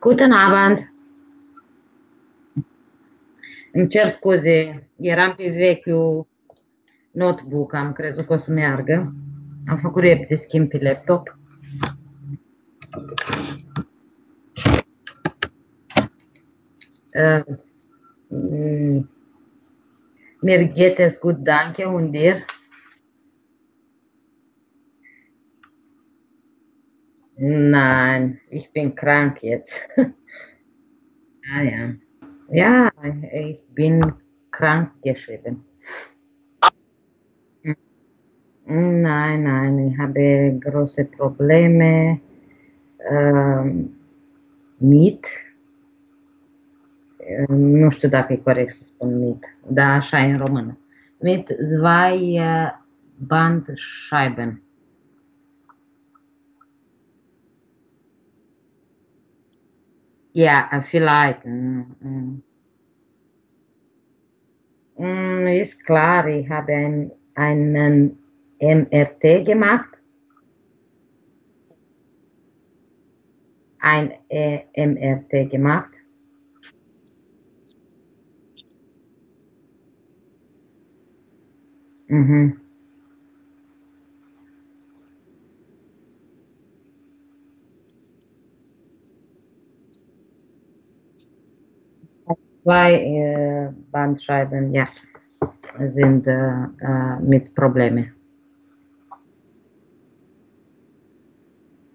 Guten Abend! Îmi cer scuze, eram pe vechiul notebook, am crezut că o să meargă. Am făcut repede schimb pe laptop. Uh, mm, mir geht es gut, danke. Und dir? Nein, ich bin krank jetzt. ah ja. Ja, ich bin krank geschrieben. Nein, nein, ich habe große Probleme ähm, mit, äh, nu știu dacă e corect să spun mit, dar așa e în română, mit zwei äh, Bandscheiben. Ja, vielleicht. Mm, mm. Mm, ist klar, ich habe ein, einen MRT gemacht. Ein äh, MRT gemacht. Mhm. Zwei äh, Bandscheiben, ja, sind äh, äh, mit Problemen.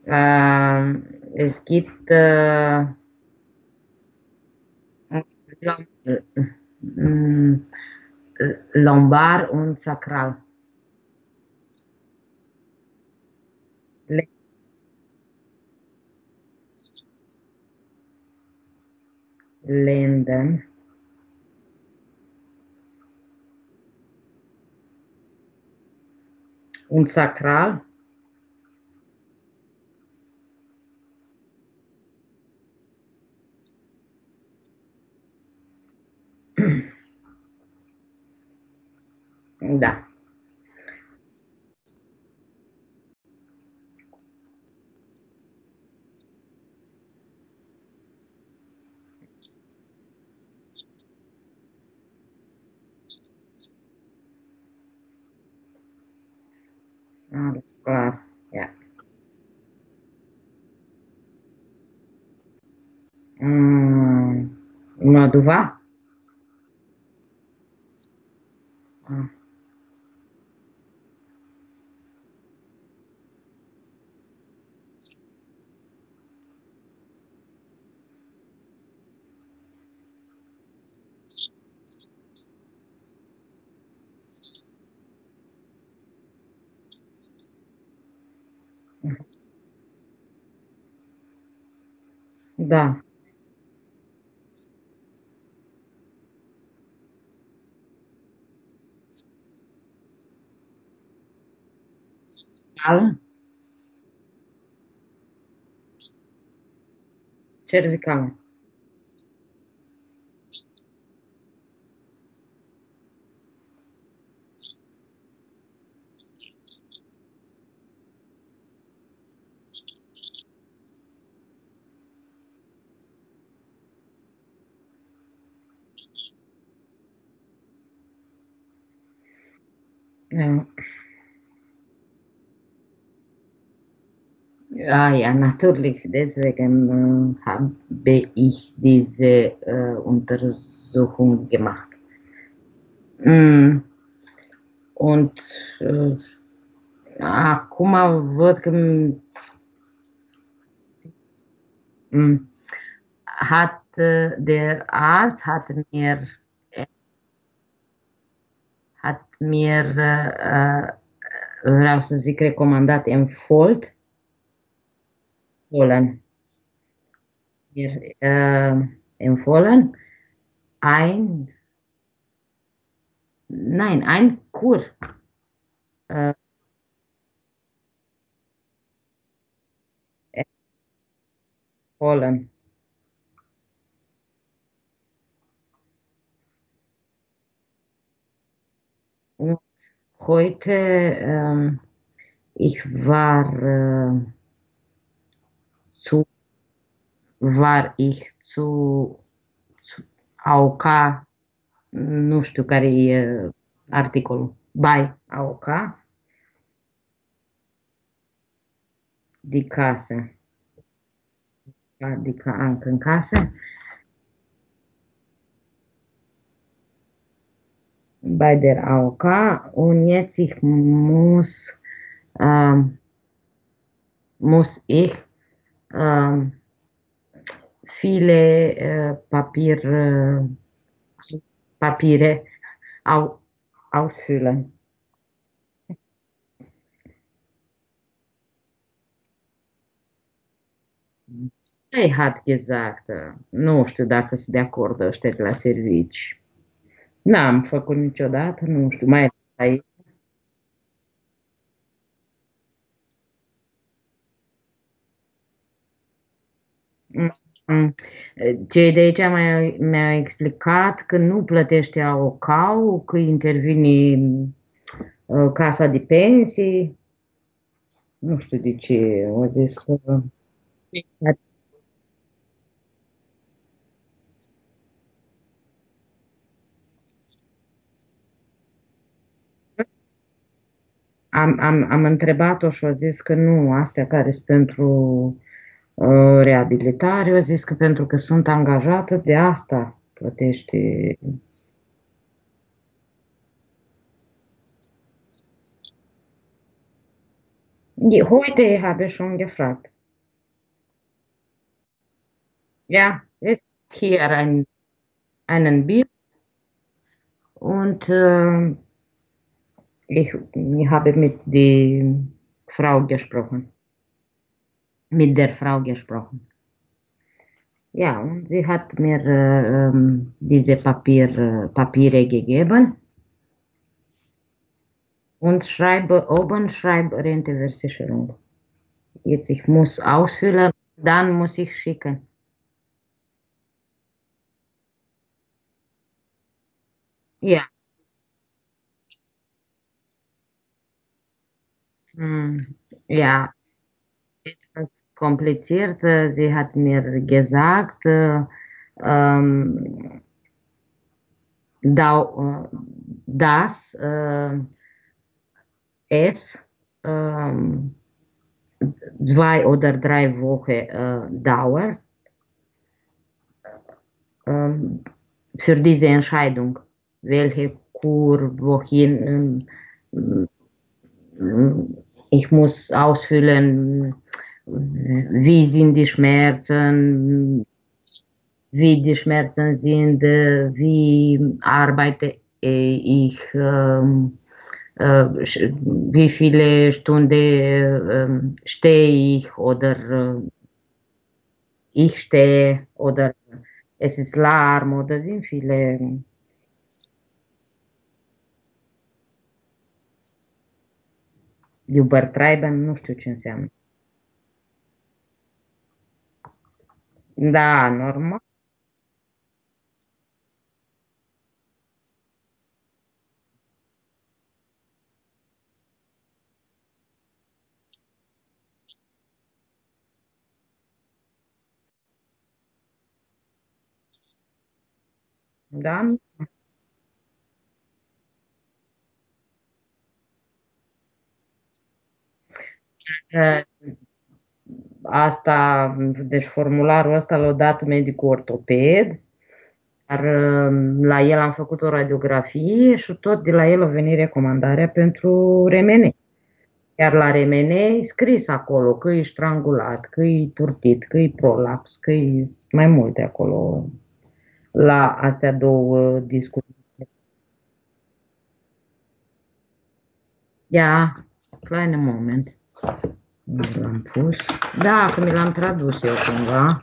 Ähm, es gibt äh, mm, Lombar und Sakral. Lenden. Und Sakral. Da. Alles klar, ja. Mm, Măduva? Ah, ajudar. Fala. Cervical. Ja. Ah ja, natürlich. Deswegen äh, habe ich diese äh, Untersuchung gemacht. Mm. Und äh, acum văd că hat äh, der Arzt hat mir hat mir äh, vreau să zic recomandat Enfold empfohlen. Mir äh, empfohlen ein nein, ein Kur. Äh, empfohlen. Und heute, ähm, ich war äh, zu war ich zu, zu AOK, nu știu care e articolul, by AOK, de casă, adică încă în casă, bei der AOK und jetzt ich muss, ähm, muss ich ähm, viele äh, Papier, äh, Papiere au, ausfüllen. Ei hat gesagt, nu știu dacă sunt de acord ăștia de la servici. N-am făcut niciodată, nu știu, mai ales aici. Mm, Cei de aici mi-au mi explicat că nu plătește AOCAU, că intervine uh, casa de pensii. Nu știu de ce, au zis că Am, am, am întrebat-o și a zis că nu, astea care sunt pentru uh, reabilitare, a zis că pentru că sunt angajată, de asta plătește. Heute habe ich schon gefragt. Ja, es ist hier ein, einen Bild und äh, ich, ich habe mit der Frau gesprochen. Mit der Frau gesprochen. Ja, und sie hat mir äh, diese Papier, Papiere gegeben und schreibe oben schreibe Renteversicherung. Jetzt ich muss ausfüllen, dann muss ich schicken. Ja. Hm, ja, etwas kompliziert. Sie hat mir gesagt, äh, ähm, da, äh, dass äh, es ähm, zwei oder drei Wochen äh, dauert ähm, für diese Entscheidung, welche Kur, wohin. Ähm, Ich muss ausfüllen, wie sind die Schmerzen, wie die Schmerzen sind, wie arbeite ich, ähm, äh, wie viele Stunden äh, stehe ich oder äh, ich stehe oder es ist Larm oder sind viele. Übertreiben, nu știu ce înseamnă. Da, normal. Da? Uh, Asta, deci formularul ăsta l-a dat medicul ortoped, dar uh, la el am făcut o radiografie și tot de la el a venit recomandarea pentru remene. Iar la remene e scris acolo că e strangulat, că e turtit, că e prolaps, că e mai multe acolo la astea două discuții. Ja, kleinen Moment. Mi l-am pus. Da, că mi l-am tradus eu cumva.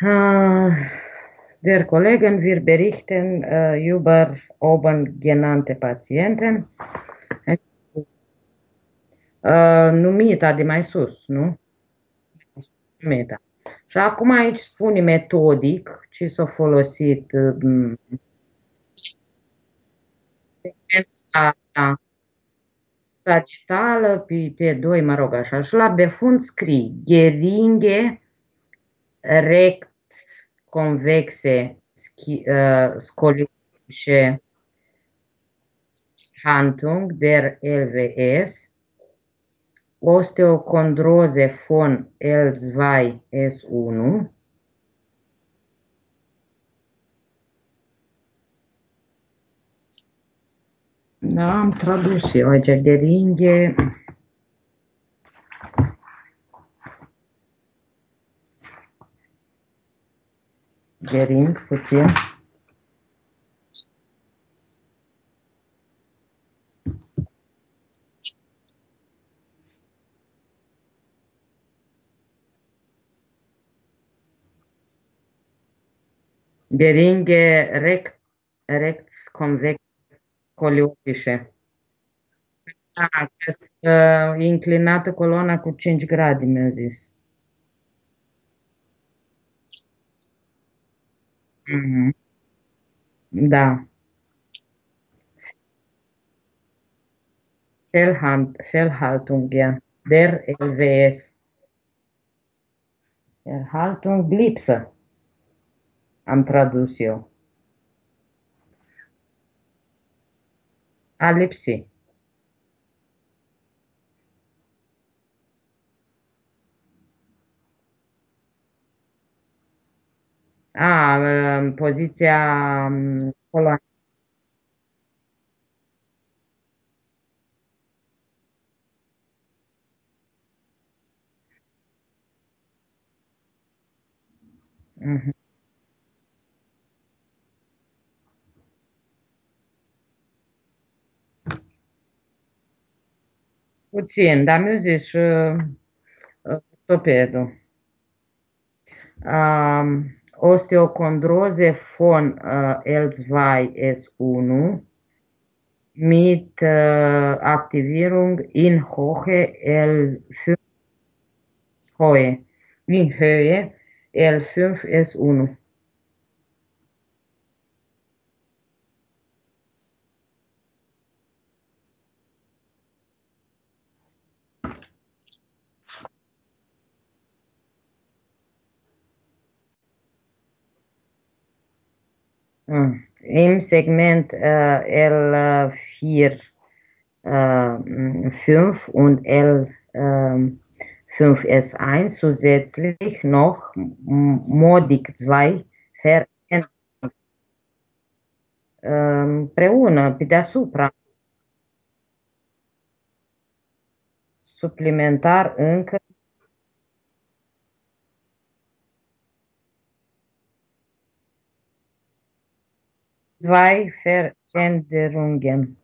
Uh, der Kollegen, wir berichten uh, über oben genannte Patienten. Uh, numita de mai sus, nu? Numita. Și acum aici spune metodic ce s-a folosit um, da, sagitală, pe T2, mă rog așa. Și la befund scrii geringe rects convexe uh, scoliosische Handlung der LWS Osteocondrose von L2 S1 Da, am tradus eu aici de ringhe. De ring, puțin. Geringe rect, rects convex coliotișe. Da, că inclinată coloana cu 5 grade, mi-a zis. Mm-hmm. Da. Fellhand, Fellhaltung, ja. Der LWS. Erhaltung lipsă. Am tradus eu. A lipsi. A, poziția coloanei. Mhm. Puțin, dar mi-a zis și ortopedul. Um, Osteocondrose von uh, L2 S1 mit uh, Aktivierung in Höhe L5 Höhe, in Höhe L5 Im Segment äh, L4 äh, 5 und L5S1 zusätzlich noch Modic 2 împreună, pe deasupra, suplimentar încă zwei Veränderungen.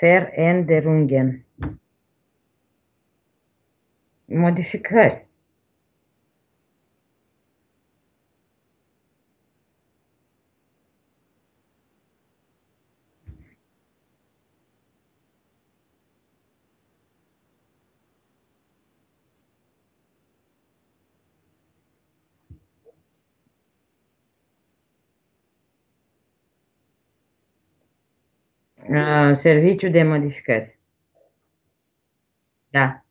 Veränderungen. Modificări. Uh, serviciu de modificări. Da.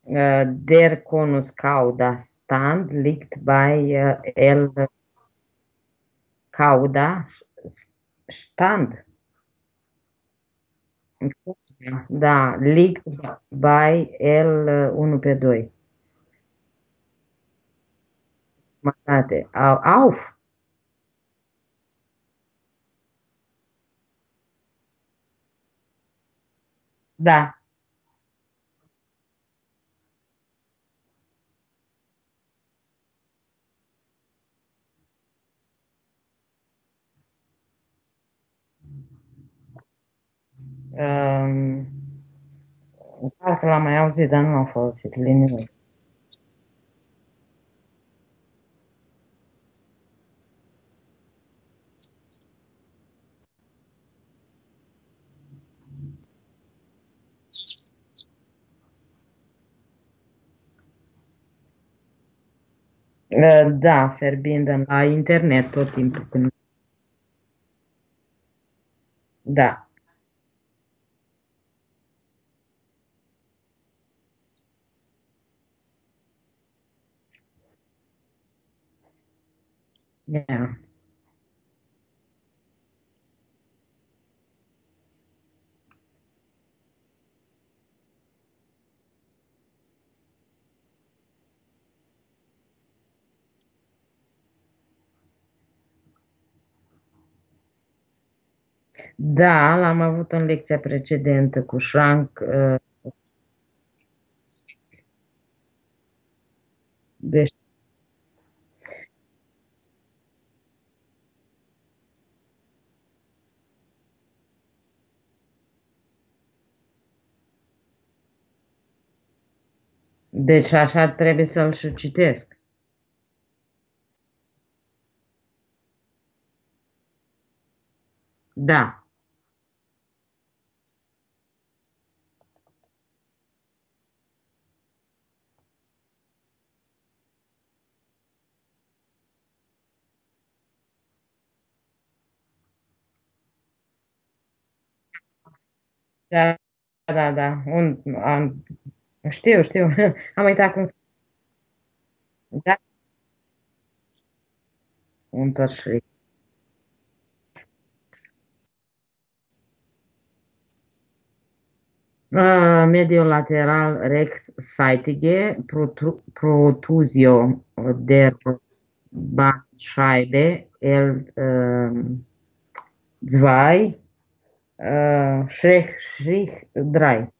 Uh, der Konus Cauda Stand liegt bei uh, L Cauda Stand. Da, liegt bei L1 pe 2. Jumătate. Auf! Da. Um, parcă l-am mai auzit, dar nu am folosit liniile. Da, fierbinte la internet tot timpul când... Da, yeah. Da, l-am avut în lecția precedentă cu Frank. uh, Deci, deci așa trebuie să-l și citesc. Da, da, da, da. Un, am, știu, știu. Am uitat cum... se- Da, un tășric. Uh, Mediul lateral rechtsseitige Protru- Protrusio der Bandscheibe L2 2 uh, Strich 3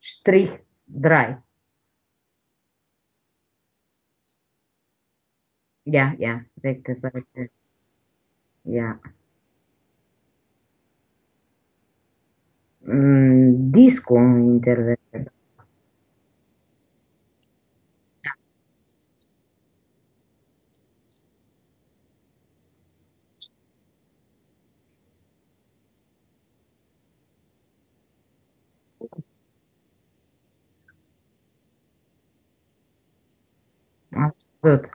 Strich 3 Ja, ja, rechte Seite. Ja. Mm, disco intervene. Absolut.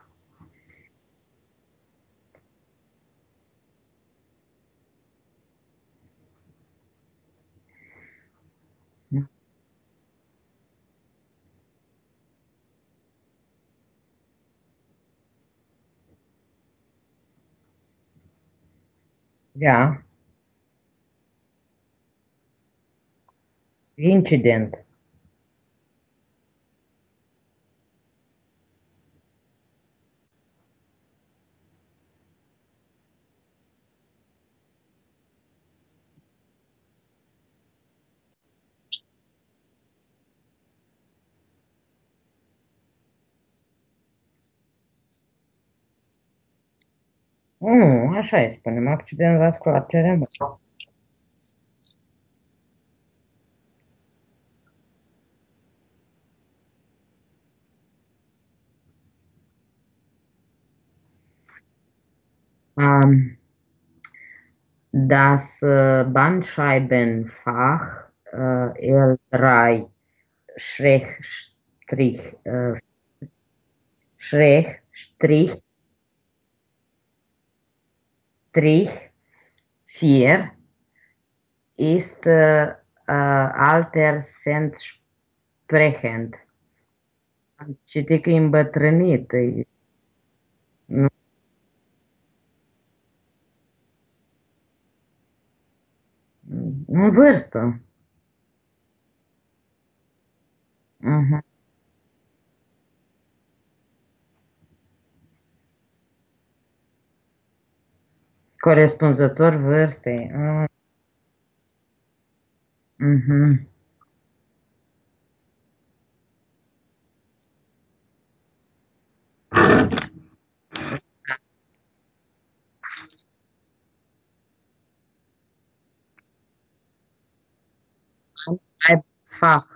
Ja, incident. Nu, așa e, spunem, accident vascular cerebral. Um, das äh, Bandscheibenfach äh, L3 Schrägstrich äh, Schrägstrich Strich 4 ist äh, äh, altersentsprechend. Am citit că e îmbătrânit. e- Nu, în vârstă. Mhm. Corespunzător vârstei. Ah, mhm. Ai fach.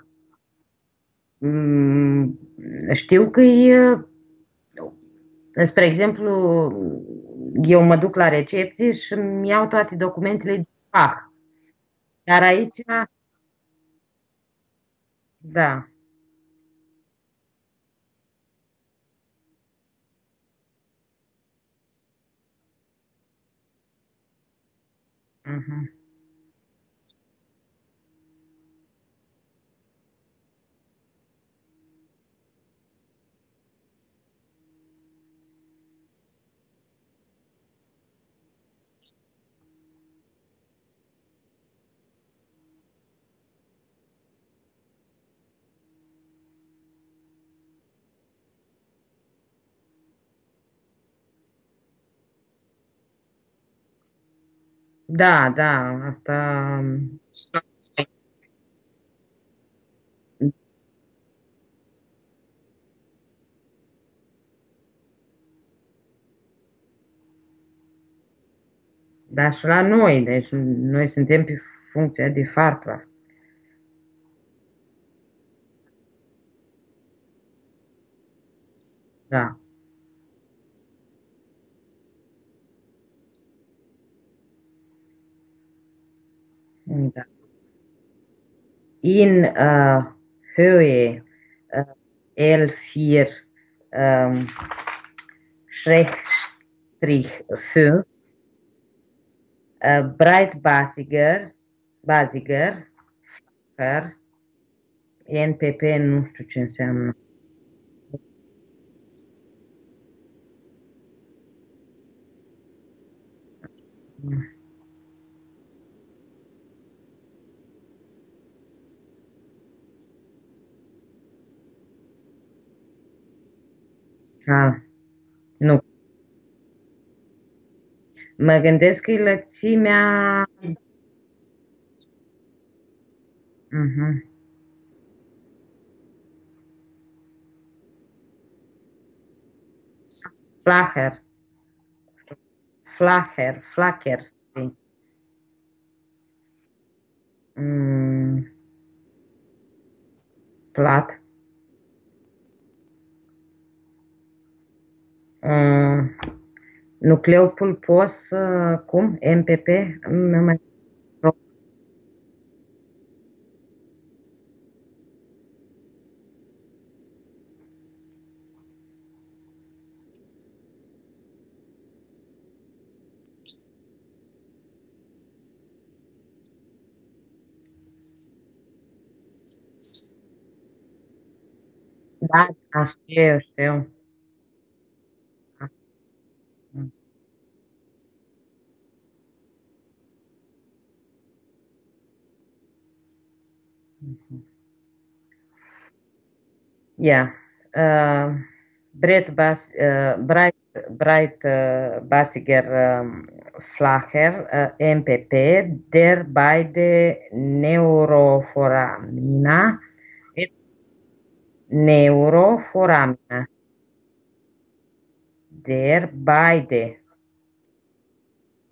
Mm, Știu că e, Spre exemplu, eu mă duc la recepție și îmi iau toate documentele din PAH. Dar aici... Da. Mm-hmm. Da, da, asta da și la noi, deci noi suntem pe funcția de farflă. Da. In uh, Höhe uh, L4 um, Schrägstrich 5 uh, Breitbasiger Basiger flacher NPP nu știu. Ah, nu. Mă gândesc că e lățimea... Mhm. Flacher. Flacher. Flacher. sim. Mm, plat. Mm, nucleu pulpos, uh, cum? MPP? Nu mai... Da, da, știu, știu. Ja. Uh, Breit Bas, uh, Breit, Breit uh, Basiger um, Flacher, uh, MPP, der beide Neuroforamina et Neuroforamina. Der beide.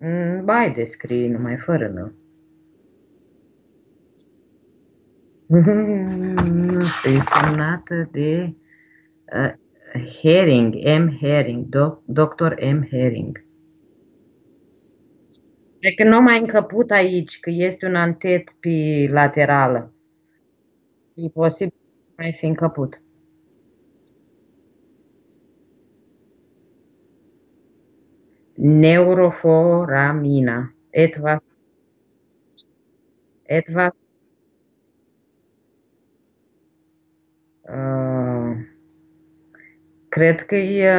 Mm, Beide scrie numai fără nu. Nu știu, e semnată de uh, Herring, M. Herring, doc, doctor M. Herring. Cred că nu mai încăput aici, că este un antet pe laterală. E posibil să mai fi încăput. Neuroforamina. Etwas, etwas, uh, cred că e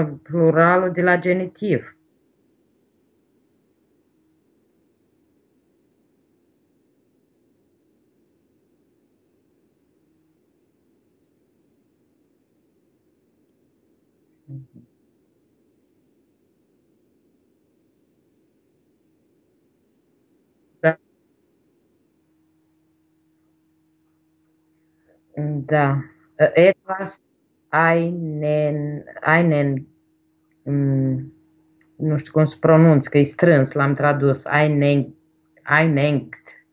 uh, pluralul de la genitiv. Da, da. Uh, Etwas einen, einen, mm, nu știu cum să pronunț, că e strâns, l-am tradus, einen, einengt,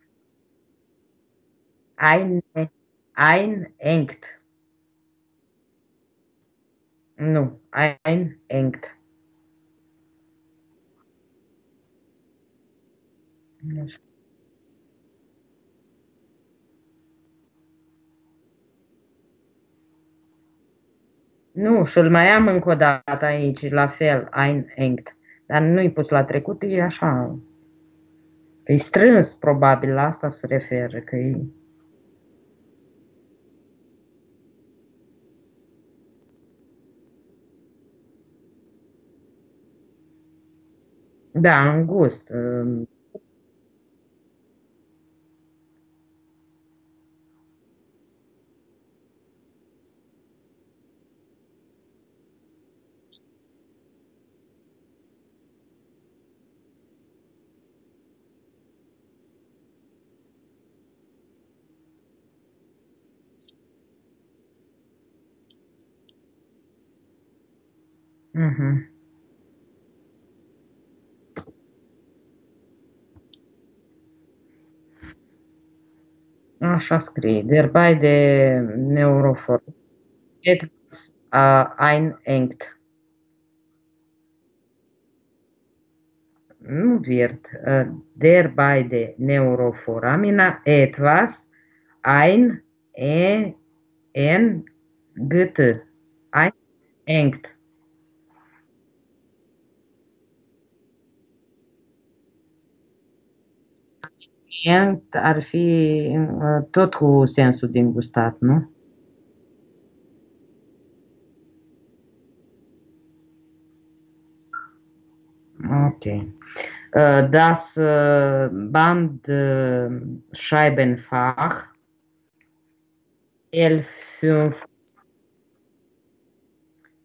eine, einengt, nu, einengt. Nu știu. Nu, și-l mai am încă o dată aici, la fel, einengt. Dar nu-i pus la trecut, e așa. Păi strâns, probabil, la asta se referă, că e... Da, îngust. Mhm. Așa scrie. Derbei de neurofor. Etwas uh, einengt. Nu wird uh, derbei de neuroforamina etwas ein e en gt einengt. Engt ar fi uh, tot cu sensul din gustat, nu? Ok. Uh, das uh, Bandscheibenfach L5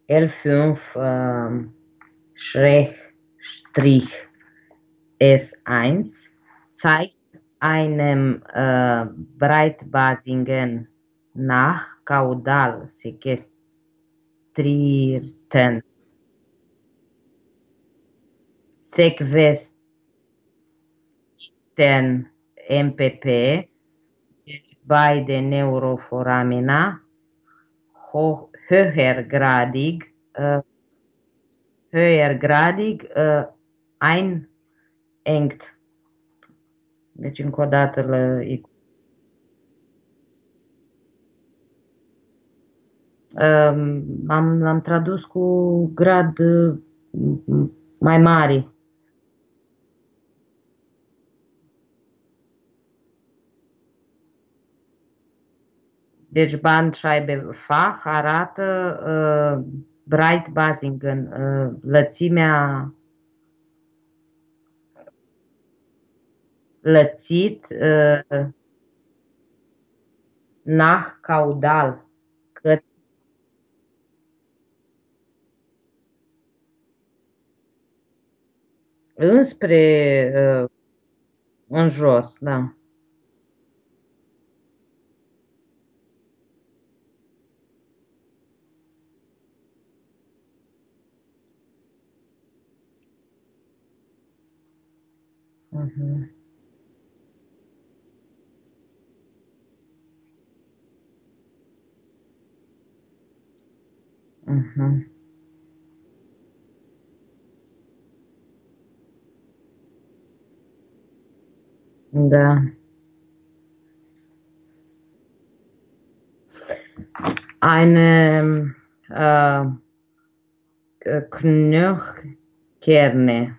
L5 uh, Strich S1 zeigt einem äh, breitbasigen nachkaudal sequestrierten. Sequestrierten MPP beide Neuroforamina ho höhergradig äh, höhergradig äh, einengt Deci, încă o dată, la, am, l-am tradus cu grad mai mare. Deci Bandscheibe Fach arată uh, Bright Basingen, uh, lățimea lățit uh, nah caudal, căt înspre uh, în jos, da. Uh-huh. Mhm. Da. Eine äh, Knöchkerne,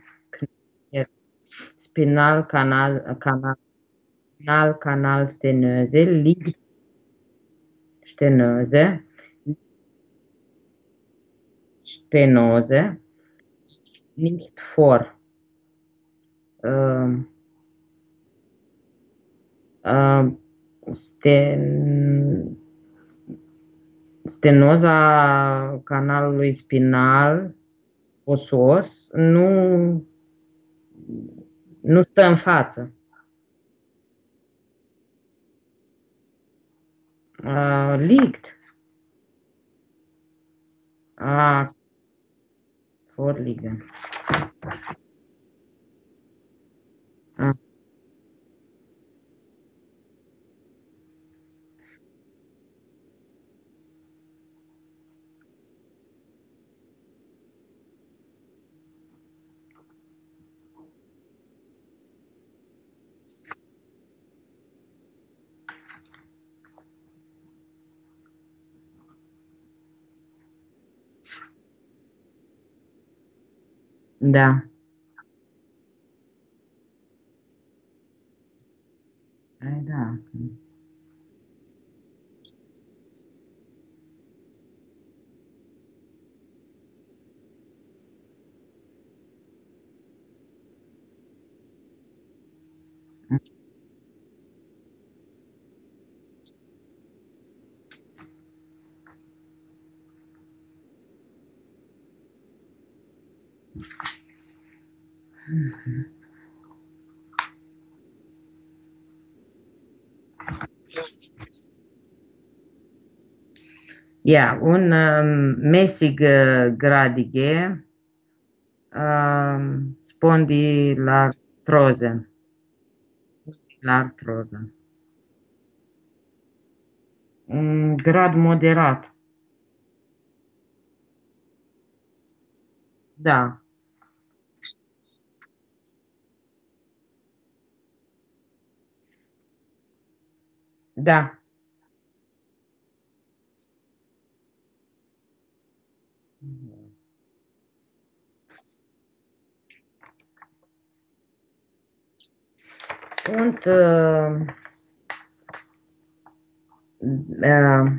Spinalkanal, Kanal, Spinalkanalstenose liegt Stenose stenose nicht vor. Uh, uh, sten, stenoza canalului spinal osos nu, nu stă în față. Uh, liegt. Ah, vorliegen. Ah. Да. Ай да. Ja, un um, mesig uh, gradige um, spondylartroze. Spondylartroze. Un grad moderat. Da. Da. Sunt uh, uh,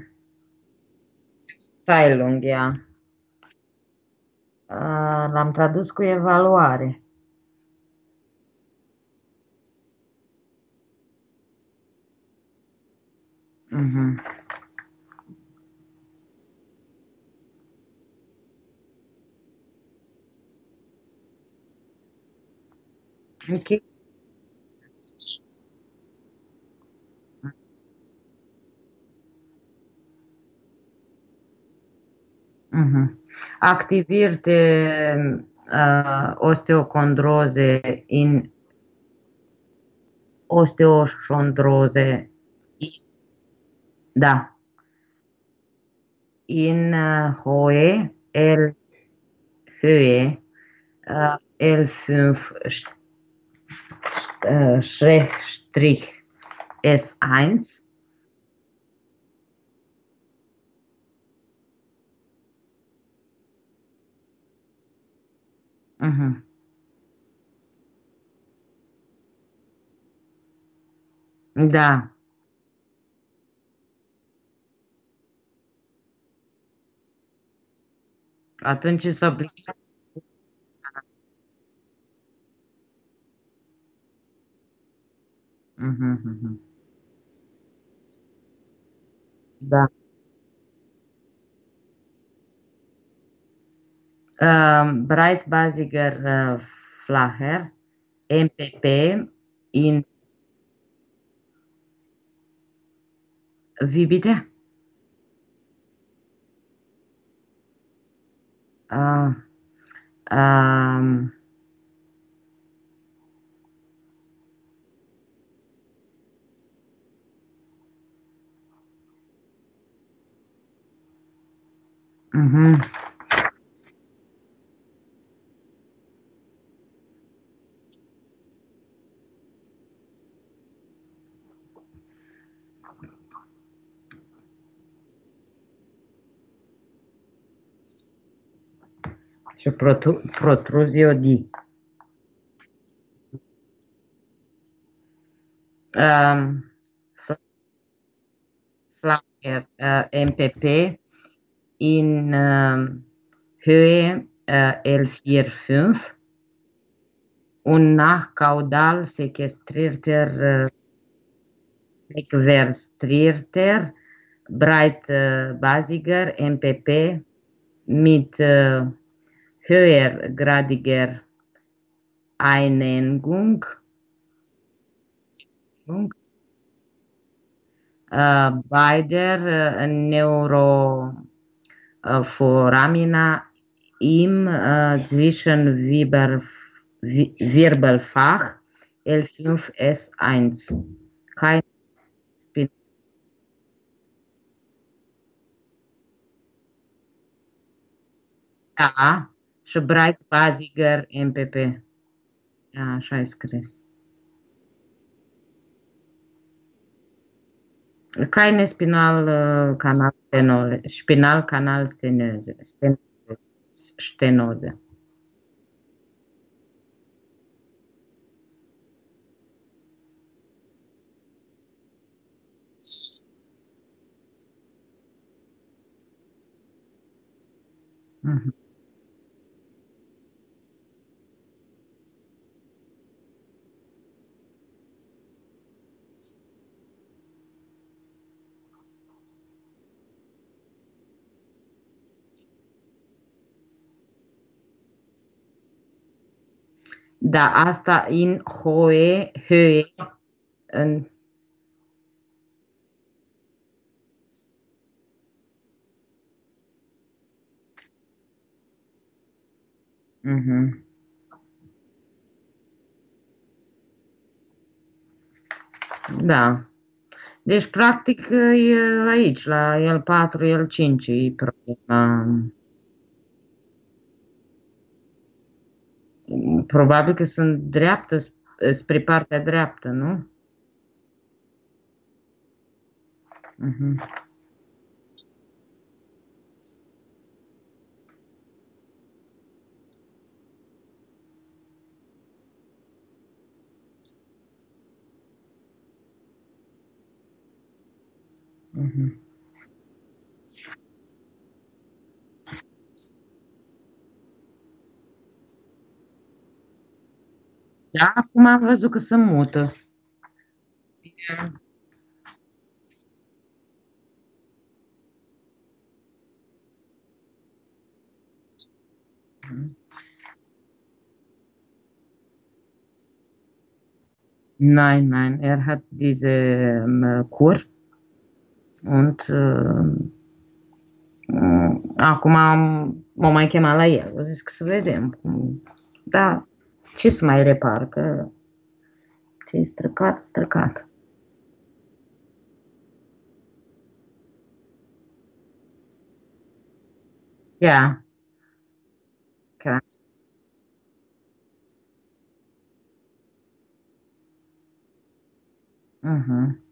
Steilung, Uh, l-am tradus cu evaluare. Uh-huh. Okay. Uh-huh. Activirte uh, osteocondroze in osteochondroze da in uh, Hohe L Höhe uh, L5 uh, Schrägstrich S1 uh-huh. Da. Atunci s-a aplicat. Uh-huh, uh-huh. Da. Um, Breitbasiger uh, Flacher, MPP, in Wie bitte? Äh, ähm, mhm. Și protru- protruzio di. Um, Flacher uh, MPP in um, Höhe uh, L45 und nachcaudal sequestrierter uh, sequestrierter breitbasiger MPP mit uh, höhergradiger Einengung. Uh, beider uh, Neuroforamina im uh, Zwischenwirbelfach L5S1. Kein Spin breitbasiger MPP. Așa e scris. Caine spinal uh, Stenose. Mm-hmm. Da, asta in hoe, höhe, în Mhm. Da. Deci, practic, e aici, la el 4, el 5, e problema. Probabil că sunt dreaptă, spre partea dreaptă, nu? Mhm. Mhm. Da, acum am văzut că se mută. Nein, nein, er hat diese ähm, Kur und uh, acum mă mai chema la el. O zis că să vedem cum... Da, ce să mai repar, că ce e străcat, străcat. Yeah. Okay. Mhm.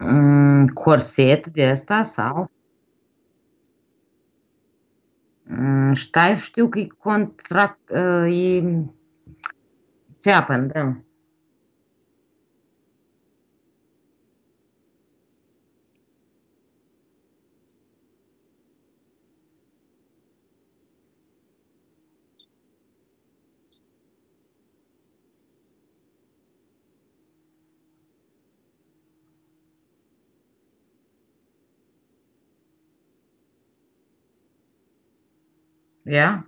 Mm, corset de asta sau? Mm, ștai, știu că e contract, uh, e țeapăn, da. Yeah?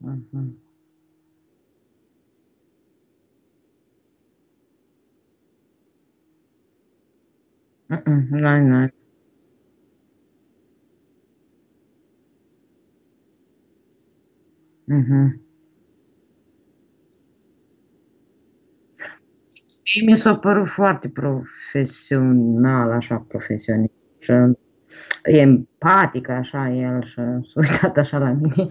Mhm. Mm-mm, nein, nein. Mhm. Mie mi s-a părut foarte profesional, așa, profesionist. Și e empatic, așa, el și s-a uitat așa la mine.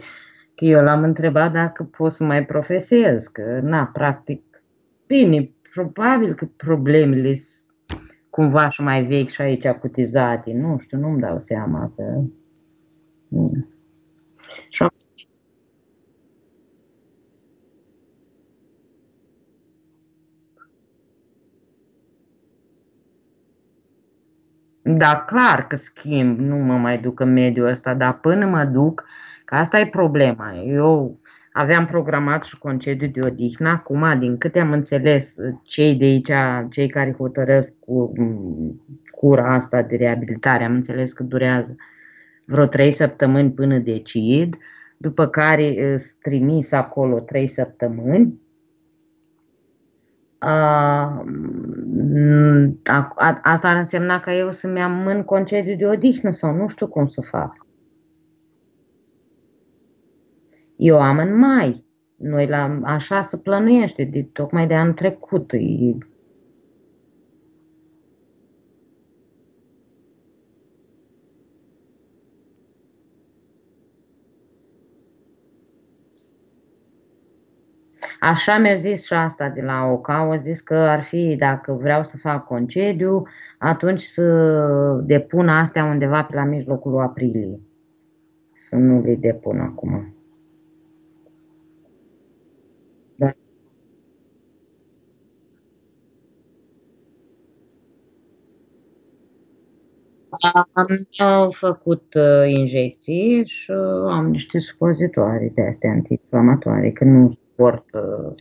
Că eu l-am întrebat dacă pot să mai profesez, că, na, practic, bine, probabil că problemele sunt cumva și mai vechi și aici acutizate, nu știu, nu-mi dau seama că... Mm. Și Da, clar că schimb, nu mă mai duc în mediul ăsta, dar până mă duc, că asta e problema. Eu aveam programat și concediu de odihnă, acum, din câte am înțeles, cei de aici, cei care hotărăsc cu cura asta de reabilitare, am înțeles că durează vreo trei săptămâni până decid, după care îți trimis acolo trei săptămâni Uh, asta ar însemna că eu să-mi amân concediu de odihnă sau nu știu cum să fac. Eu am în mai. Noi la așa se plănuiește, de, tocmai de anul trecut. E, Așa mi-a zis și asta de la OCA, au zis că ar fi, dacă vreau să fac concediu, atunci să depun astea undeva pe la mijlocul aprilie. Să nu le depun acum. Da. Am făcut uh, injecții și uh, am niște supozitoare de astea antiinflamatoare, că nu suport uh,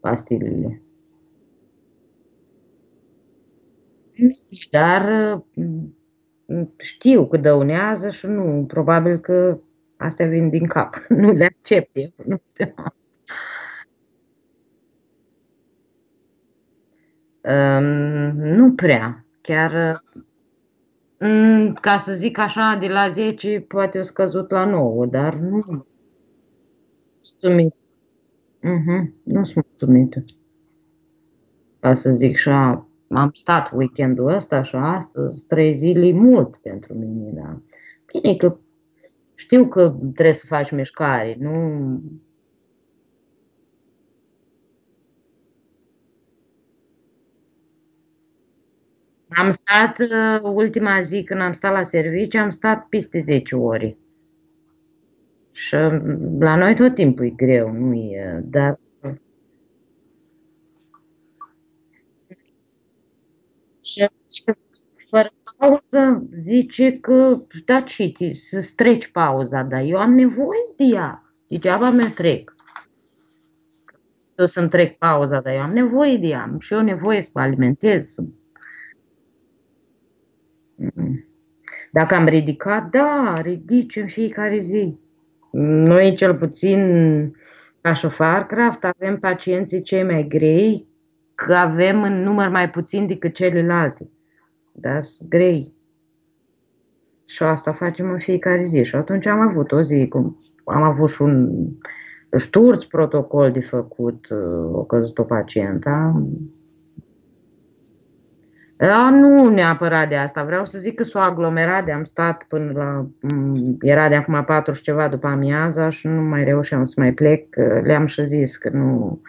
pastilele. Dar știu că dăunează și nu, probabil că astea vin din cap. Nu le accept eu, nu știu. Um, nu prea. Chiar Mm, ca să zic așa, de la 10 poate au scăzut la 9, dar nu mulțumit. Mhm, nu sunt mulțumită. Ca să zic așa, am stat weekendul ăsta și astăzi, trei zile e mult pentru mine, da. Bine că știu că trebuie să faci mișcare, nu Am stat uh, ultima zi când am stat la serviciu, am stat peste 10 ore. Și uh, la noi tot timpul e greu, nu e, dar și, și fără pauză zice că da, și să treci pauza, dar eu am nevoie de ea. Degeaba mi trec. Să să-mi trec pauza, dar eu am nevoie de ea. Am și eu nevoie să mă alimentez, să Mm. Dacă am ridicat, da, ridici în fiecare zi. Noi, cel puțin, ca șofar craft, avem pacienții cei mai grei, că avem în număr mai puțin decât celelalte. Da, sunt grei. Și asta facem în fiecare zi. Și atunci am avut o zi, cum am avut și un șturț protocol de făcut, uh, o căzut o pacientă, a, nu neapărat de asta, vreau să zic că s-o aglomerat de am stat până la, era de acum patru și ceva după amiaza și nu mai reușeam să mai plec, le-am și zis că nu,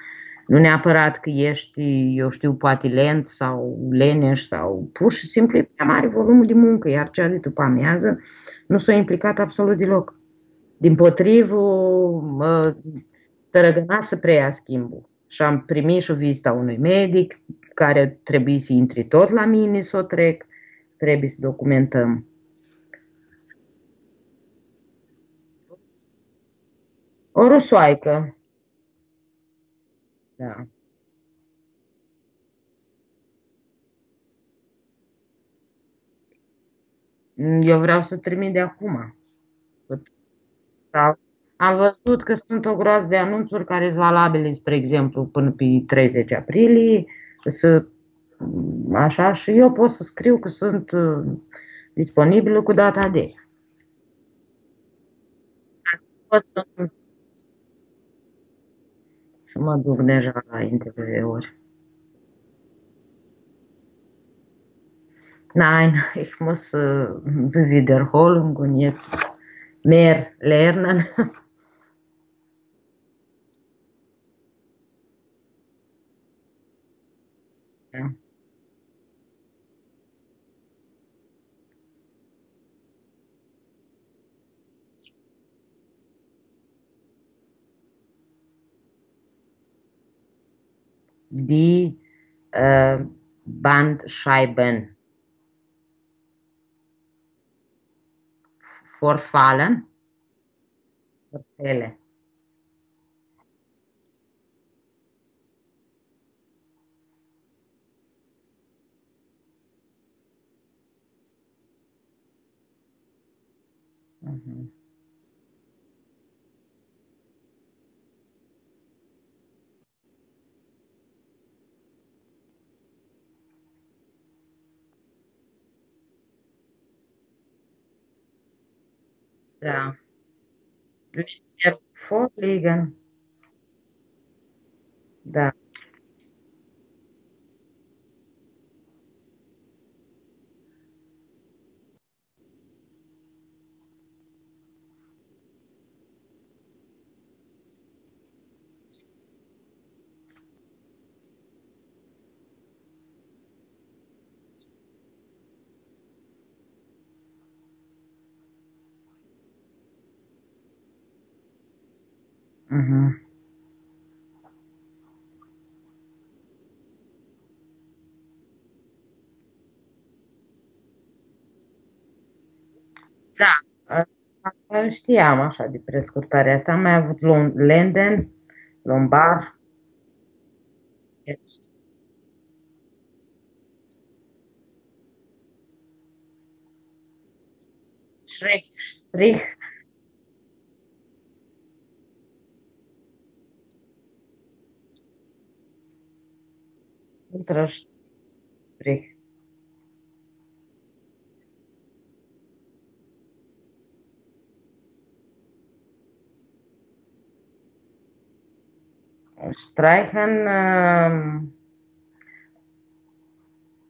nu neapărat că ești, eu știu, poate lent sau leneș sau pur și simplu e prea mare volumul de muncă, iar cea de după amiază nu s-a implicat absolut deloc. Din potrivă, tărăgănat să preia schimbul. Și am primit și o vizita unui medic care trebuie să intri tot la mine să o trec, trebuie să documentăm. O rusoaică. Da. Eu vreau să trimit de acum. Am văzut că sunt o groază de anunțuri care sunt valabile, spre exemplu, până pe 30 aprilie, să, așa, și eu pot să scriu că sunt uh, disponibilă cu data de. Pot să, să mă duc deja la interviuri. Nein, ich muss uh, wiederholen und jetzt mehr lernen. Die äh, Bandscheiben. Vorfallen, Verfälle. Mhm. Ja. Licht vorlegen. Da. Știam așa de prescurtarea asta. Am mai avut Lon- Lenden, Lombar, deci, Strich, Strich, Unterstrich. Streichen um,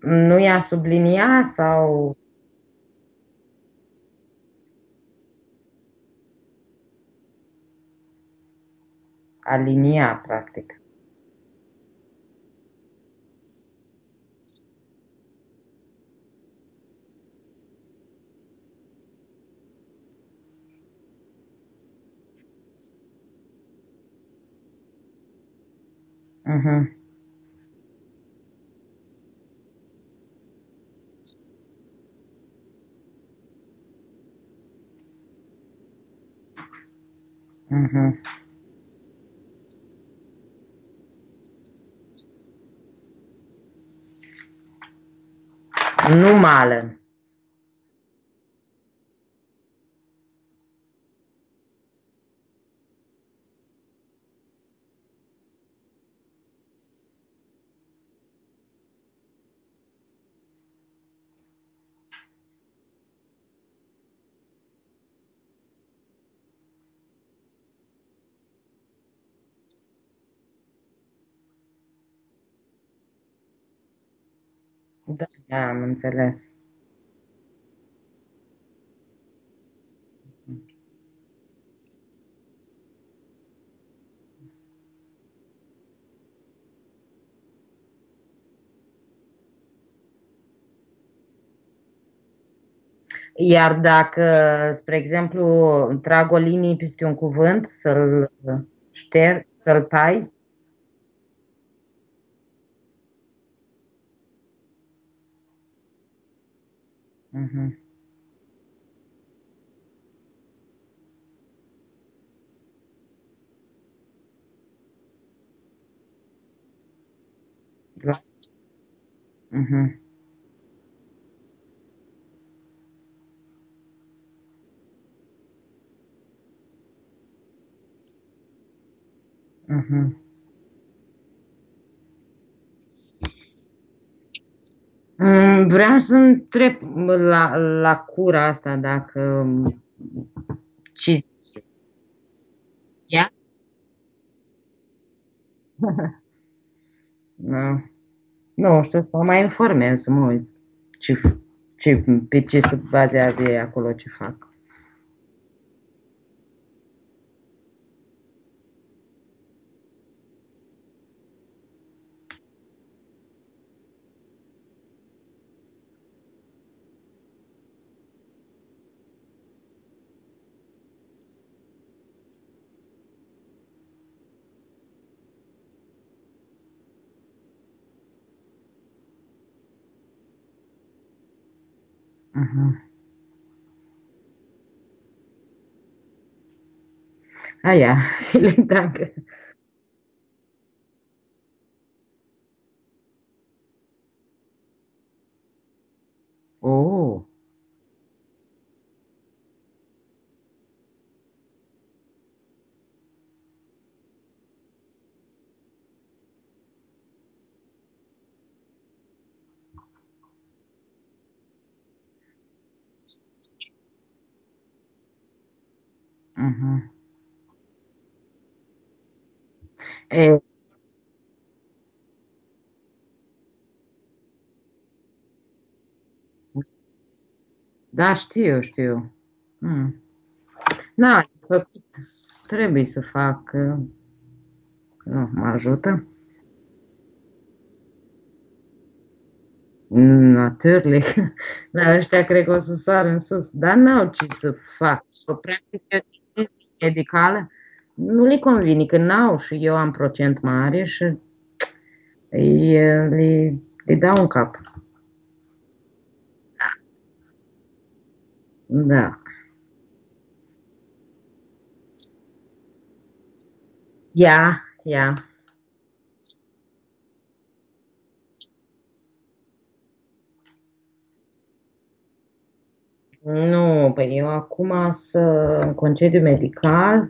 nu i-a sublinia sau alinia, practic. Mhm. Mhm. Nu malen. Da, da, am înțeles. Iar dacă, spre exemplu, trag o linie peste un cuvânt, să-l șterg, să-l tai, Mhm. La- Mhm. Mhm. Vreau să întreb la, la cura asta dacă ce ea? Nu, nu știu, să mă mai informez, să mă uit ce, ce, pe ce se bazează ei acolo, ce fac. Mhm. Ah ja, vielen Dank. Da, știu, știu. Mm. Da, făcut. trebuie să fac. uh, Nu, mă ajută. Mm, Natürlich. Dar ăștia cred că o să sară în sus. Dar n-au ce să fac. O practic eu decizie medicală nu li convine că n-au și eu am procent mare și îi, li, li dau în cap. Da. Ia, ia. Nu, păi eu acum să în concediu medical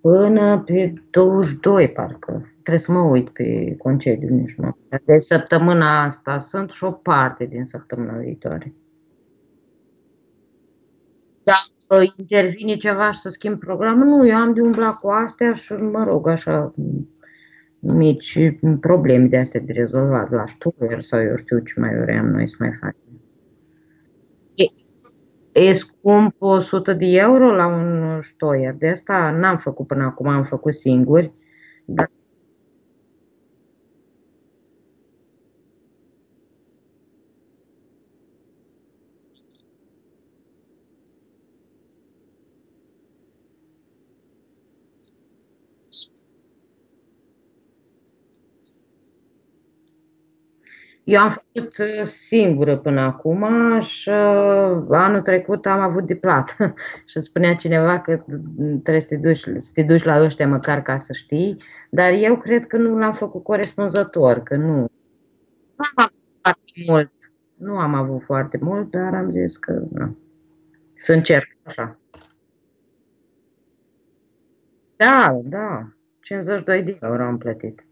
până pe 22, parcă. Trebuie să mă uit pe concediu, nici nu. Deci săptămâna asta sunt și o parte din săptămâna viitoare. Dacă intervine ceva și să schimb programul, nu, eu am de umblat cu astea și, mă rog, așa, mici probleme de astea de rezolvat la ștuier sau eu știu ce mai vreau noi să mai facem. E, e scump 100 de euro la un ștoier. De asta n-am făcut până acum, am făcut singuri. Dar eu am făcut uh, singură până acum și uh, anul trecut am avut de plată. Și spunea cineva că trebuie să te duci, să te duci la ăștia măcar ca să știi, dar eu cred că nu l-am făcut corespunzător, că nu. Nu am avut foarte mult. Nu am avut foarte mult, dar am zis că nu. Să încerc așa. Da, da. 52 de euro am plătit.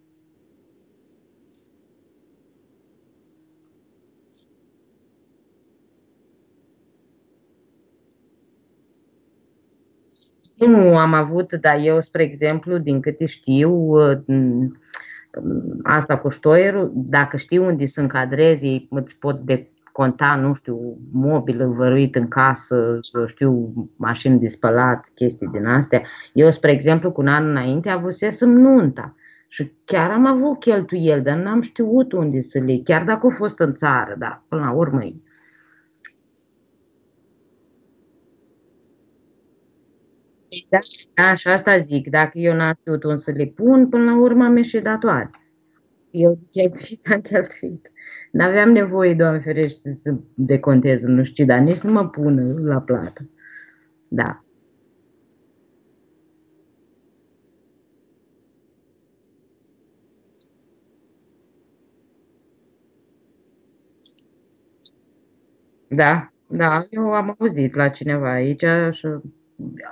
Nu am avut, dar eu, spre exemplu, din câte știu, uh, m, asta cu ștoierul, dacă știu unde să încadrezi, ei îți pot deconta, nu știu, mobil învăruit în casă, să știu, mașini de spălat, chestii din astea. Eu, spre exemplu, cu un an înainte avusesem nunta și chiar am avut cheltuieli, dar n-am știut unde să le iei, chiar dacă au fost în țară, dar până la urmă Da, da, și asta zic, dacă eu n-am știut unde să le pun, până la urmă am ieșit datoare. Eu de cheltuit am cheltuit. N-aveam nevoie, Doamne ferește, să decontez, nu știu, dar nici să mă pună la plată. Da, da, da, eu am auzit la cineva aici și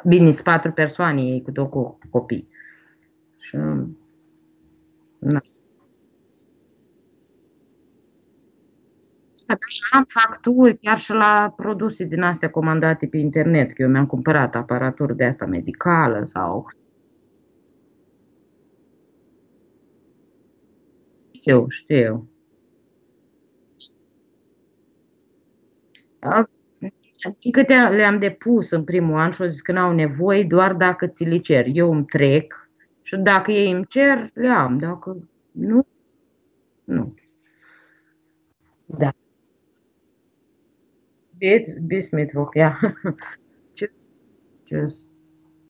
bine, sunt patru persoane ei cu două co- copii. Și, na. Am facturi chiar și la produse din astea comandate pe internet, că eu mi-am cumpărat aparatură de asta medicală sau știu, știu. A, Din câte le-am depus în primul an și au zis că n-au nevoie doar dacă ți le cer. Eu îmi trec și dacă ei îmi cer, le am. Dacă nu, nu. Da. Bis, bis Mittwoch, ja. Tschüss. Tschüss.